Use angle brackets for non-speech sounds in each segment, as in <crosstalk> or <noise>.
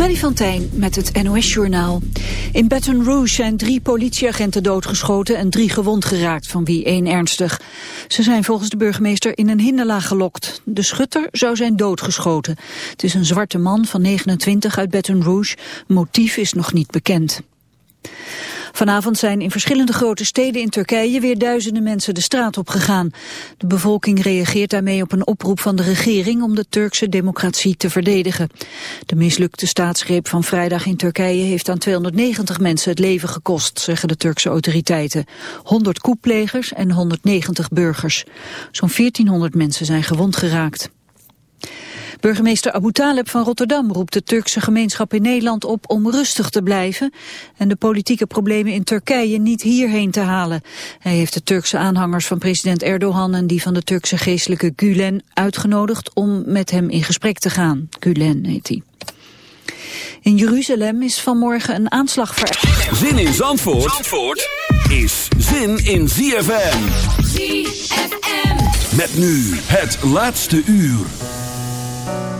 Freddy van met het NOS-journaal. In Baton Rouge zijn drie politieagenten doodgeschoten en drie gewond geraakt, van wie één ernstig. Ze zijn volgens de burgemeester in een hinderlaag gelokt. De schutter zou zijn doodgeschoten. Het is een zwarte man van 29 uit Baton Rouge. Motief is nog niet bekend. Vanavond zijn in verschillende grote steden in Turkije weer duizenden mensen de straat op gegaan. De bevolking reageert daarmee op een oproep van de regering om de Turkse democratie te verdedigen. De mislukte staatsgreep van vrijdag in Turkije heeft aan 290 mensen het leven gekost, zeggen de Turkse autoriteiten. 100 koeplegers en 190 burgers. Zo'n 1400 mensen zijn gewond geraakt. Burgemeester Abu Taleb van Rotterdam roept de Turkse gemeenschap in Nederland op om rustig te blijven en de politieke problemen in Turkije niet hierheen te halen. Hij heeft de Turkse aanhangers van president Erdogan en die van de Turkse geestelijke Gulen uitgenodigd om met hem in gesprek te gaan. Gulen heet hij. In Jeruzalem is vanmorgen een aanslag ver... Zin in Zandvoort, Zandvoort is zin in ZFM. ZFM. Met nu het laatste uur. thank you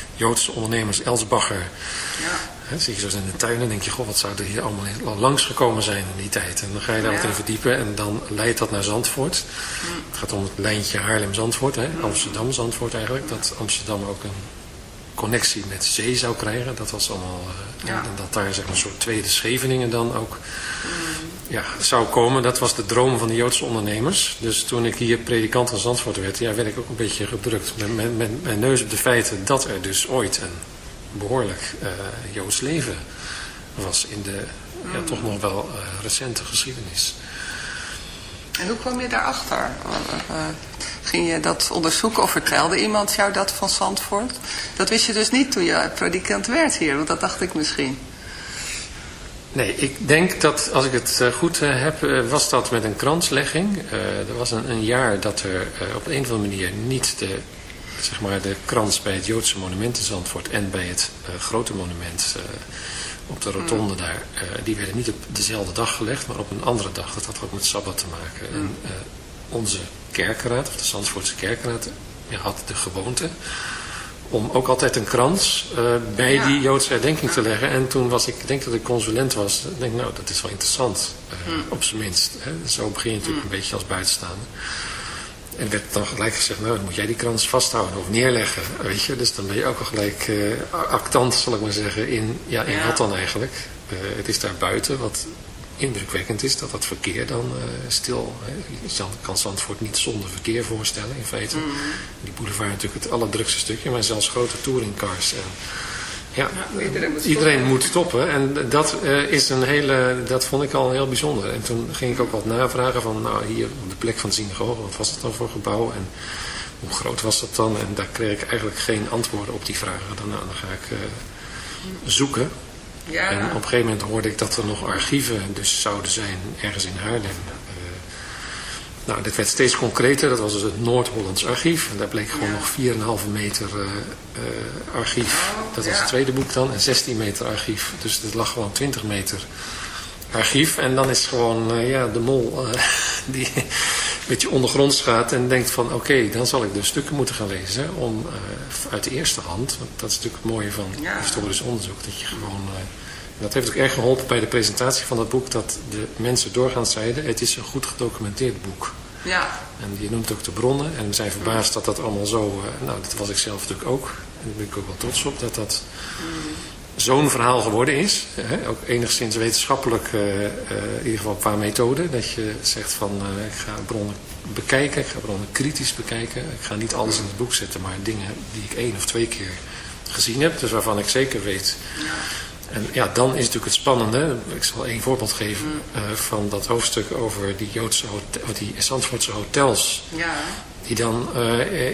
Joodse ondernemers Elsbacher... Ja. Zie je zo in de tuin en denk je, goh, wat zou er hier allemaal langs gekomen zijn in die tijd. En dan ga je daar ja. wat in verdiepen en dan leidt dat naar Zandvoort. Mm. Het gaat om het lijntje Haarlem-Zandvoort, mm. Amsterdam-Zandvoort eigenlijk. Dat Amsterdam ook een connectie met zee zou krijgen. Dat was allemaal, uh, ja. en dat daar zeg maar, een soort tweede Scheveningen dan ook mm. Ja, zou komen. Dat was de droom van de Joodse ondernemers. Dus toen ik hier predikant van Zandvoort werd, ja, werd ik ook een beetje gedrukt met, met, met mijn neus op de feiten dat er dus ooit een behoorlijk uh, Joods leven was in de ja, mm. toch nog wel uh, recente geschiedenis. En hoe kwam je daarachter? Uh, ging je dat onderzoeken of vertelde iemand jou dat van Zandvoort? Dat wist je dus niet toen je predikant werd hier, want dat dacht ik misschien. Nee, ik denk dat, als ik het eh, goed uh, heb, uh, was dat met een kranslegging. er was een, een, jaar dat er op een of andere manier niet de, zeg maar, de krans bij het Joodse monument in Zandvoort en bij het grote monument op de rotonde daar, die werden niet op dezelfde dag gelegd, maar op een andere dag. Dat had ook met Sabbat te maken. En, onze kerkenraad, of de Zandvoortse kerkenraad, had de gewoonte om ook altijd een krans uh, bij ja. die Joodse herdenking te leggen. En toen was ik, ik denk dat ik consulent was, ik denk nou, dat is wel interessant, uh, hmm. op zijn minst. Hè. Zo begin je natuurlijk hmm. een beetje als buitenstaander. En werd dan gelijk gezegd, nou, dan moet jij die krans vasthouden of neerleggen, weet je. Dus dan ben je ook al gelijk uh, actant, zal ik maar zeggen, in, ja, in ja. wat dan eigenlijk. het is daar buiten, wat indrukwekkend is dat dat verkeer dan uh, stil... Hè. Je kan Zandvoort niet zonder verkeer voorstellen in feite. Mm. Die boulevard natuurlijk het allerdrukste stukje, maar zelfs grote touringcars en Ja, iedereen, moet, stoppen. En dat, uh, is een hele, dat vond ik al heel bijzonder. En toen ging ik ook wat navragen van, nou hier op de plek van de synagoge, wat was het dan voor gebouw en hoe groot was dat dan? En daar kreeg ik eigenlijk geen antwoorden op die vragen. Dan, nou, dan ga ik uh, zoeken. Ja. En op een gegeven moment hoorde ik dat er nog archieven dus zouden zijn ergens in Haarlem. Nou, dit werd steeds concreter. Dat was dus het Noord-Hollands archief. En daar bleek gewoon nog 4,5 meter uh, uh, archief. Oh, dat was het tweede boek dan. En 16 meter archief. Dus het lag gewoon 20 meter archief. En dan is gewoon uh, ja, de mol <laughs> die een beetje ondergronds gaat en denkt van... oké, dan zal ik dus stukken moeten gaan lezen om uit de eerste hand... want dat is natuurlijk het mooie van historisch onderzoek... dat je gewoon dat heeft ook erg geholpen bij de presentatie van dat boek... dat de mensen doorgaans zeiden... het is een goed gedocumenteerd boek. Ja. En je noemt ook de bronnen. En we zijn verbaasd dat dat allemaal zo... Nou, dat was ik zelf natuurlijk ook. En daar ben ik ook wel trots op dat dat... Mm. Zo'n verhaal geworden is, hè, ook enigszins wetenschappelijk, uh, uh, in ieder geval qua methode, dat je zegt van ik ga bronnen bekijken, ik ga bronnen kritisch bekijken. Ik ga niet alles in het boek zetten, maar dingen die ik één of twee keer gezien heb, dus waarvan ik zeker weet en ja, dan is natuurlijk het spannende, ik zal één voorbeeld geven uh, van dat hoofdstuk over die Joodse hotel, die Zandvoortse hotels. Ja. Die dan uh,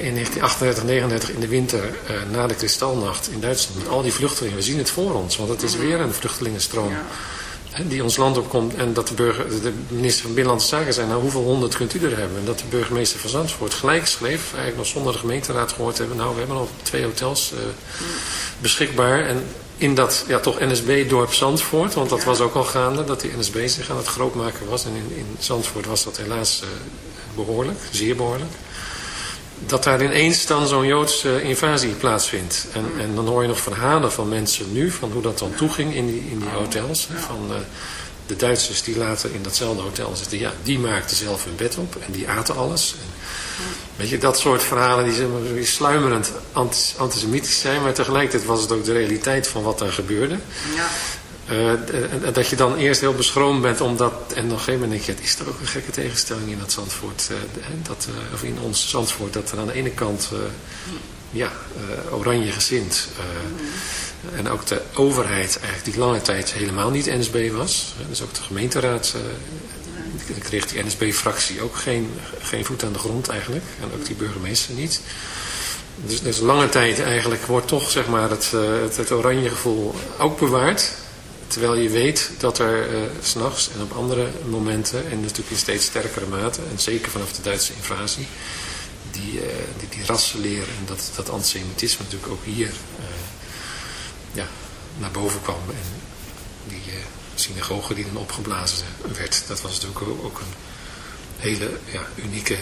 in 1938, 39 in de winter uh, na de kristalnacht in Duitsland, met al die vluchtelingen, we zien het voor ons, want het is weer een vluchtelingenstroom. Ja. Die ons land opkomt en dat de, burger, de minister van Binnenlandse Zaken zei, nou hoeveel honderd kunt u er hebben? En dat de burgemeester van Zandvoort gelijk schreef, eigenlijk nog zonder de gemeenteraad gehoord hebben, nou we hebben al twee hotels beschikbaar en in dat ja, toch NSB-dorp Zandvoort, want dat was ook al gaande, dat die NSB zich aan het grootmaken was. En in, in Zandvoort was dat helaas behoorlijk, zeer behoorlijk. Dat daar ineens dan zo'n Joodse invasie plaatsvindt. En, en dan hoor je nog verhalen van mensen nu, van hoe dat dan toeging in die, in die hotels. Van uh, de Duitsers die later in datzelfde hotel zitten, ja, die maakten zelf hun bed op en die aten alles. En, Weet je, dat soort verhalen die, zeg maar, sluimerend antisemitisch zijn, maar tegelijkertijd was het ook de realiteit van wat daar gebeurde. Ja. Uh, dat je dan eerst heel beschroomd bent omdat, en op een gegeven moment denk je, is er ook een gekke tegenstelling in dat Zandvoort, uh, dat, uh, of in ons Zandvoort, dat er aan de ene kant, ja, oranje gezind, en ook de overheid eigenlijk die lange tijd helemaal niet NSB was, dus ook de gemeenteraad kreeg die NSB-fractie ook geen, geen voet aan de grond eigenlijk. En ook die burgemeester niet. Dus, dus lange tijd eigenlijk wordt toch zeg maar, het, het, het, oranje gevoel ook bewaard. Terwijl je weet dat er uh, s'nachts en op andere momenten, en natuurlijk in steeds sterkere mate, en zeker vanaf de Duitse invasie, die, uh, die, die rassenleer en dat, dat antisemitisme natuurlijk ook hier ja, naar boven kwam. En die, synagoge die dan opgeblazen werd. Dat was natuurlijk ook een hele ja, unieke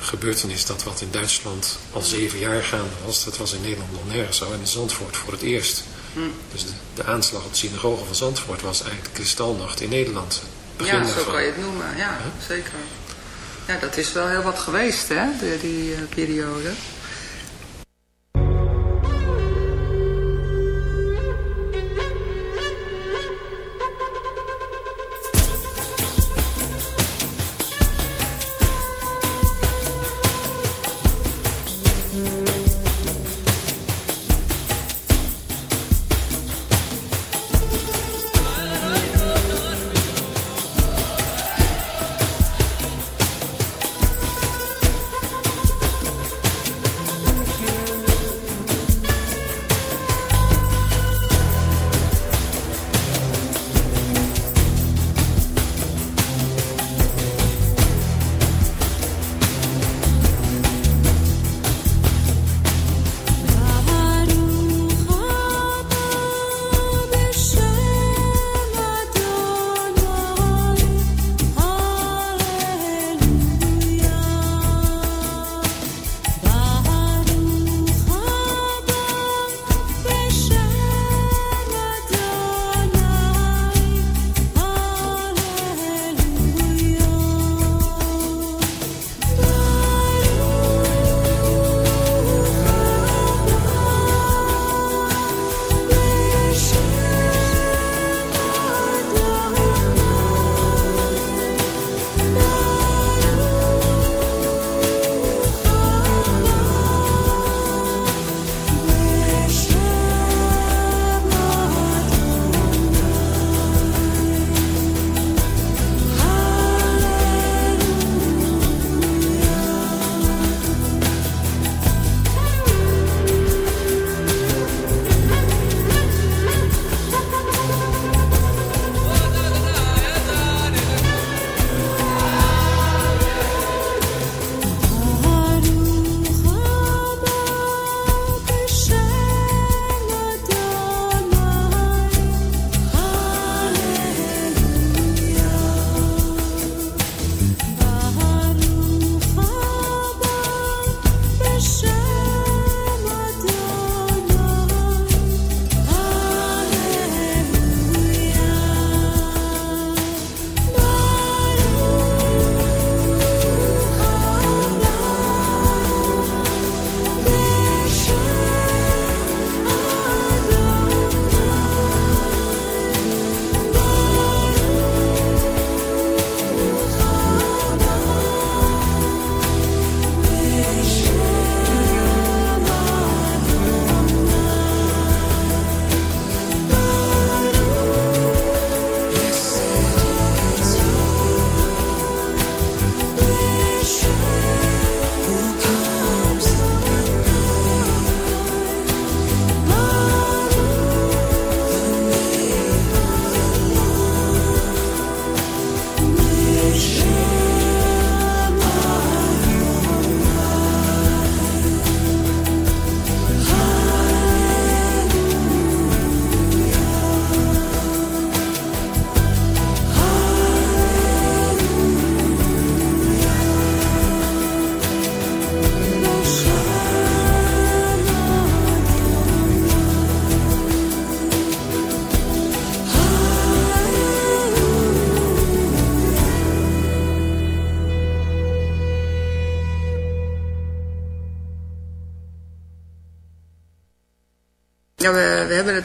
gebeurtenis. Dat wat in Duitsland al zeven jaar gaande was, dat was in Nederland nog nergens zo. En in Zandvoort voor het eerst. Dus de, de, aanslag op de synagoge van Zandvoort was eigenlijk kristalnacht in Nederland. Begin ja, zo kan je het noemen. Ja, zeker. Ja, dat is wel heel wat geweest, hè, die, die uh, periode.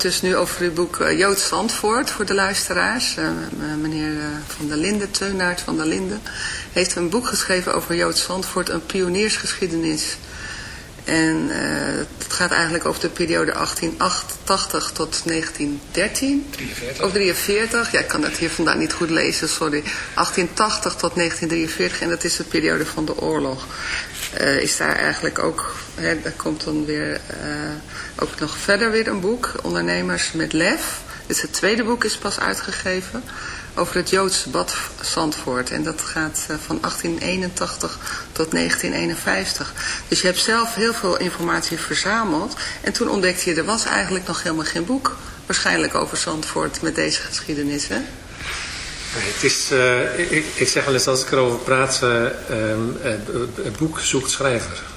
Dus nu over het boek uh, Joods Zandvoort voor de luisteraars. Uh, meneer uh, Van der Linden, Teunaert van der Linden, heeft een boek geschreven over Joods Zandvoort, een pioniersgeschiedenis. En het gaat eigenlijk over de periode 1888 tot 1913. 43. Of 43, ja ik kan dat hier vandaan niet goed lezen, sorry. 1880 tot 1943 en dat is de periode van de oorlog. is daar eigenlijk ook, hè, daar komt dan weer ook nog verder weer een boek, Ondernemers met Lef. Is het tweede boek, is pas uitgegeven, over het Joodse bad Zandvoort. En dat gaat eh, van 1881 tot 1951. Dus je hebt zelf heel veel informatie verzameld. En toen ontdekte je, er was eigenlijk nog helemaal geen boek, waarschijnlijk over Zandvoort met deze geschiedenis, hè? Het is, uh, ik, ik, zeg wel eens als ik erover praat, uh, het boek zoekt schrijver.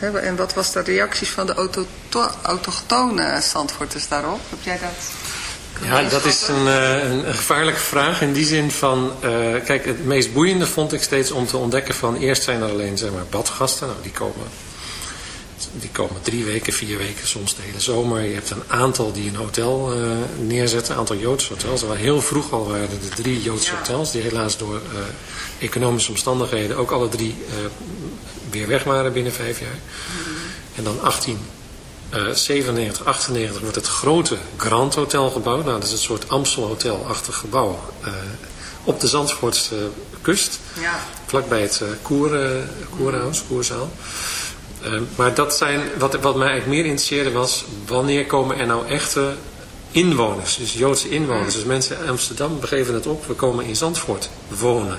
en wat was de reacties van de autoto- autochtone Zandvoorters daarop? Heb jij dat? Ja, dat is een, eh, een, een gevaarlijke vraag in die zin van... eh, kijk, het meest boeiende vond ik steeds om te ontdekken van... eerst zijn er alleen zeg maar, badgasten, nou, die komen, die komen drie weken, vier weken, soms de hele zomer. Je hebt een aantal die een hotel eh, neerzetten, een aantal Joodse hotels. Er waren heel vroeg al waren er de drie Joodse Ja. hotels... die helaas door economische omstandigheden ook alle drie weer weg waren binnen vijf jaar. En dan 18... Eh, 97, 98 wordt het grote Grand Hotel gebouwd. Nou, dat is een soort Amstel Hotel-achtig gebouw. eh, op de Zandvoortse kust. Ja. Vlakbij het eh, koer, eh, koerhuis, koerzaal. Eh, maar dat zijn, wat, wat mij eigenlijk meer interesseerde was... wanneer komen er nou echte inwoners, dus Joodse inwoners. Dus mensen in Amsterdam begeven het op, we komen in Zandvoort wonen.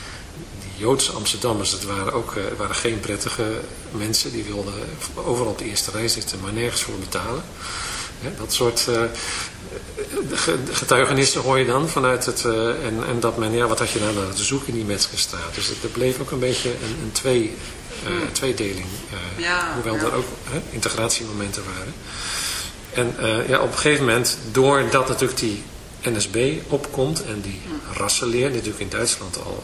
Joodse Amsterdammers, dat waren ook eh, waren geen prettige mensen. Die wilden overal op de eerste rij zitten, maar nergens voor betalen. Dat soort eh, ge- getuigenissen hoor je dan vanuit het... eh, en, en dat men, ja, wat had je nou te zoeken in die Metzgerstraat? Dus het, er bleef ook een beetje een, een twee, eh, tweedeling. eh, Ja, hoewel ja. er ook integratiemomenten waren. En eh, ja, op een gegeven moment, doordat natuurlijk die NSB opkomt en die rassenleer, die natuurlijk in Duitsland al